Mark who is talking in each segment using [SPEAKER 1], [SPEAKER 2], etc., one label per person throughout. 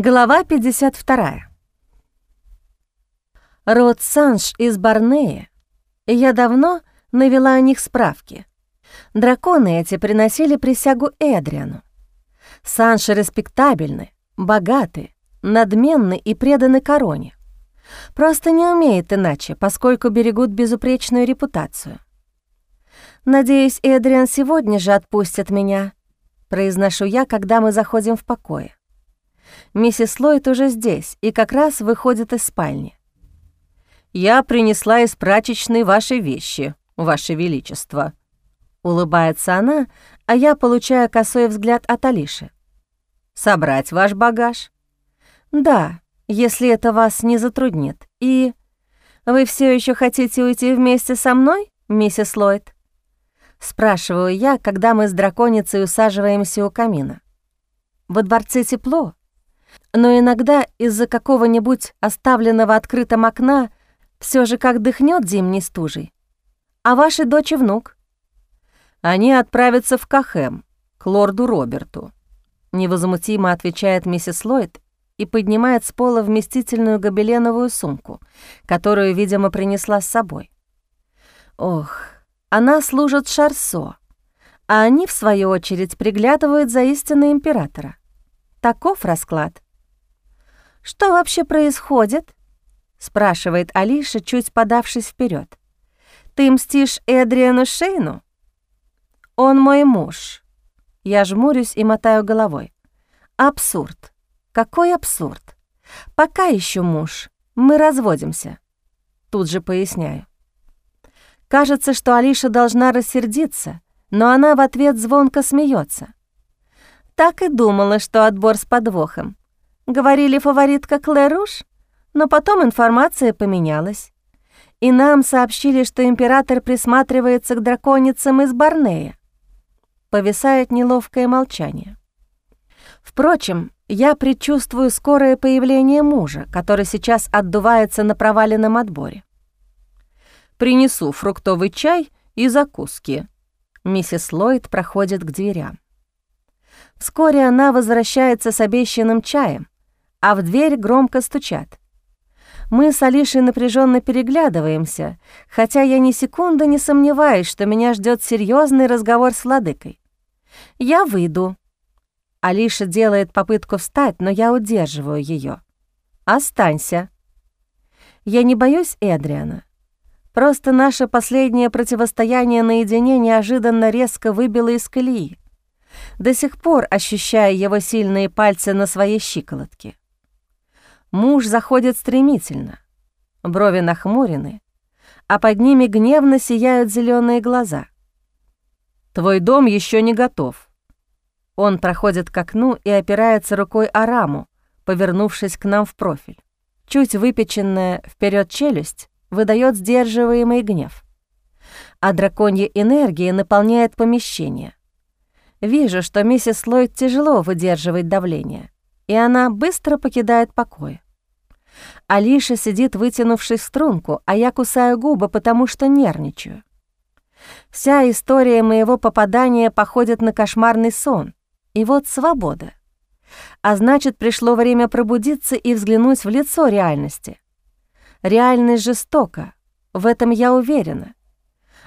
[SPEAKER 1] Глава 52. Род Санж из Барнея. Я давно навела о них справки. Драконы эти приносили присягу Эдриану. Санши респектабельны, богаты, надменны и преданы короне. Просто не умеют иначе, поскольку берегут безупречную репутацию. «Надеюсь, Эдриан сегодня же отпустит меня», — произношу я, когда мы заходим в покое. Миссис Ллойд уже здесь и как раз выходит из спальни. «Я принесла из прачечной ваши вещи, ваше величество», — улыбается она, а я получаю косой взгляд от Алиши. «Собрать ваш багаж?» «Да, если это вас не затруднит. И вы все еще хотите уйти вместе со мной, миссис Ллойд?» Спрашиваю я, когда мы с драконицей усаживаемся у камина. Во дворце тепло, но иногда из-за какого-нибудь оставленного открытым окна все же как дыхнет зимней стужей. А ваши дочь и внук? Они отправятся в Кахэм, к лорду Роберту. Невозмутимо отвечает миссис Ллойд и поднимает с пола вместительную гобеленовую сумку, которую, видимо, принесла с собой. Ох, она служит Шарсо, а они, в свою очередь, приглядывают за истинной императора. Таков расклад. «Что вообще происходит?» — спрашивает Алиша, чуть подавшись вперед. «Ты мстишь Эдриану Шейну?» «Он мой муж». Я жмурюсь и мотаю головой. «Абсурд. Какой абсурд? Пока еще муж. Мы разводимся». Тут же поясняю. Кажется, что Алиша должна рассердиться, но она в ответ звонко смеется. Так и думала, что отбор с подвохом. Говорили фаворитка Клэруш, но потом информация поменялась. И нам сообщили, что император присматривается к драконицам из Барнея. Повисает неловкое молчание. Впрочем, я предчувствую скорое появление мужа, который сейчас отдувается на проваленном отборе. «Принесу фруктовый чай и закуски». Миссис Ллойд проходит к дверям. Вскоре она возвращается с обещанным чаем, а в дверь громко стучат. Мы с Алишей напряженно переглядываемся, хотя я ни секунды не сомневаюсь, что меня ждет серьезный разговор с владыкой. Я выйду. Алиша делает попытку встать, но я удерживаю ее. Останься. Я не боюсь Эдриана. Просто наше последнее противостояние наедине неожиданно резко выбило из колеи, до сих пор ощущая его сильные пальцы на своей щиколотке. Муж заходит стремительно, брови нахмурены, а под ними гневно сияют зеленые глаза. «Твой дом еще не готов». Он проходит к окну и опирается рукой о раму, повернувшись к нам в профиль. Чуть выпеченная вперед челюсть выдает сдерживаемый гнев. А драконья энергия наполняет помещение. Вижу, что миссис Ллойд тяжело выдерживает давление — и она быстро покидает покой. Алиша сидит, вытянувшись в струнку, а я кусаю губы, потому что нервничаю. Вся история моего попадания походит на кошмарный сон, и вот свобода. А значит, пришло время пробудиться и взглянуть в лицо реальности. Реальность жестока, в этом я уверена.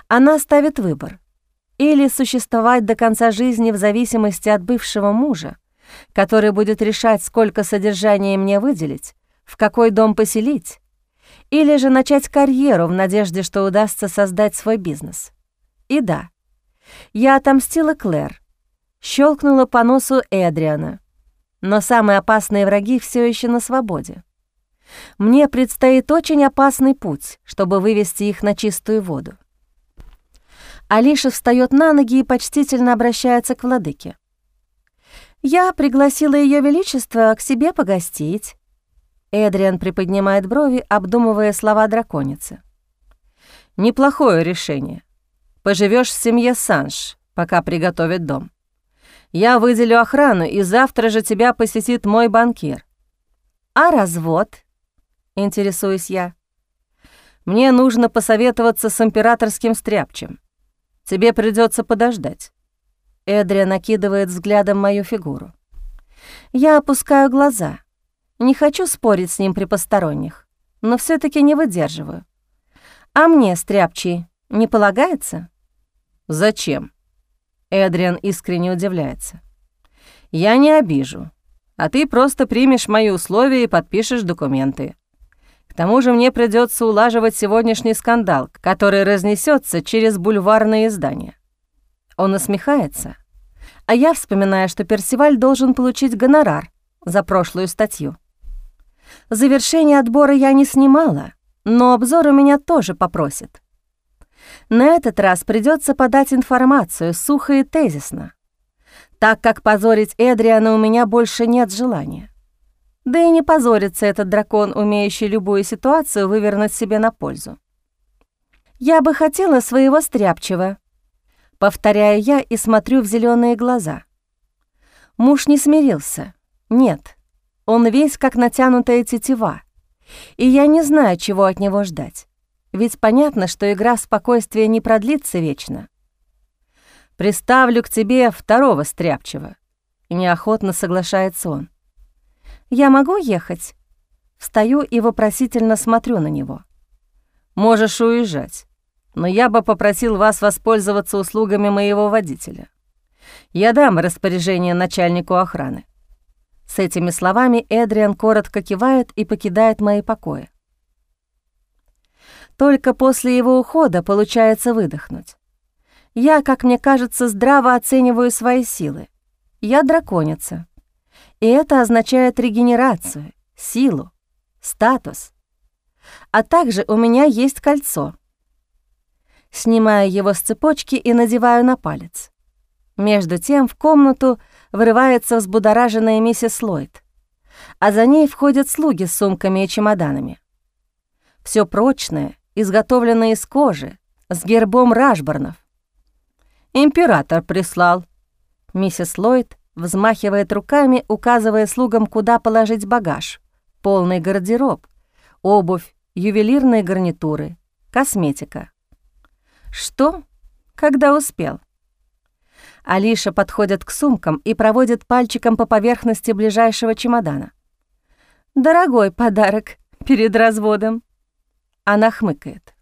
[SPEAKER 1] Она ставит выбор. Или существовать до конца жизни в зависимости от бывшего мужа, который будет решать, сколько содержания мне выделить, в какой дом поселить, или же начать карьеру в надежде, что удастся создать свой бизнес. И да, я отомстила Клэр, щелкнула по носу Эдриана, но самые опасные враги все еще на свободе. Мне предстоит очень опасный путь, чтобы вывести их на чистую воду. Алиша встает на ноги и почтительно обращается к владыке. Я пригласила Ее Величество к себе погостить». Эдриан приподнимает брови, обдумывая слова драконицы. «Неплохое решение. Поживешь в семье Санж, пока приготовят дом. Я выделю охрану, и завтра же тебя посетит мой банкир». «А развод?» — интересуюсь я. «Мне нужно посоветоваться с императорским стряпчем. Тебе придется подождать. Эдрия накидывает взглядом мою фигуру. Я опускаю глаза. Не хочу спорить с ним при посторонних, но все таки не выдерживаю. А мне, стряпчий, не полагается?
[SPEAKER 2] Зачем? Эдриан искренне удивляется. Я не обижу, а ты просто примешь мои условия и подпишешь документы. К тому же мне придется улаживать сегодняшний скандал, который разнесется через бульварные издания.
[SPEAKER 1] Он усмехается, а я вспоминаю, что Персиваль должен получить гонорар за прошлую статью. Завершение отбора я не снимала, но обзор у меня тоже попросит. На этот раз придется подать информацию сухо и тезисно, так как позорить Эдриана у меня больше нет желания. Да и не позорится этот дракон, умеющий любую ситуацию вывернуть себе на пользу. Я бы хотела своего стряпчего, повторяю я и смотрю в зеленые глаза. Муж не смирился. Нет, он весь как натянутая тетива, и я не знаю, чего от него ждать. Ведь понятно, что игра спокойствия не продлится вечно.
[SPEAKER 2] «Приставлю к тебе второго стряпчего», — неохотно соглашается он.
[SPEAKER 1] «Я могу ехать?» Встаю и вопросительно смотрю на него.
[SPEAKER 2] «Можешь уезжать, но я бы попросил вас воспользоваться услугами моего водителя. Я дам распоряжение начальнику охраны.
[SPEAKER 1] С этими словами Эдриан коротко кивает и покидает мои покои. Только после его ухода получается выдохнуть. Я, как мне кажется, здраво оцениваю свои силы. Я драконица. И это означает регенерацию, силу, статус. А также у меня есть кольцо. Снимаю его с цепочки и надеваю на палец. Между тем в комнату врывается взбудораженная миссис Ллойд, а за ней входят слуги с сумками и чемоданами. Все прочное, изготовленное из кожи, с гербом Рашборнов. «Император прислал». Миссис Ллойд взмахивает руками, указывая слугам, куда положить багаж, полный гардероб, обувь, ювелирные гарнитуры, косметика. «Что? Когда успел?» Алиша подходит к сумкам и проводит пальчиком по поверхности ближайшего чемодана. «Дорогой подарок перед разводом». Она хмыкает.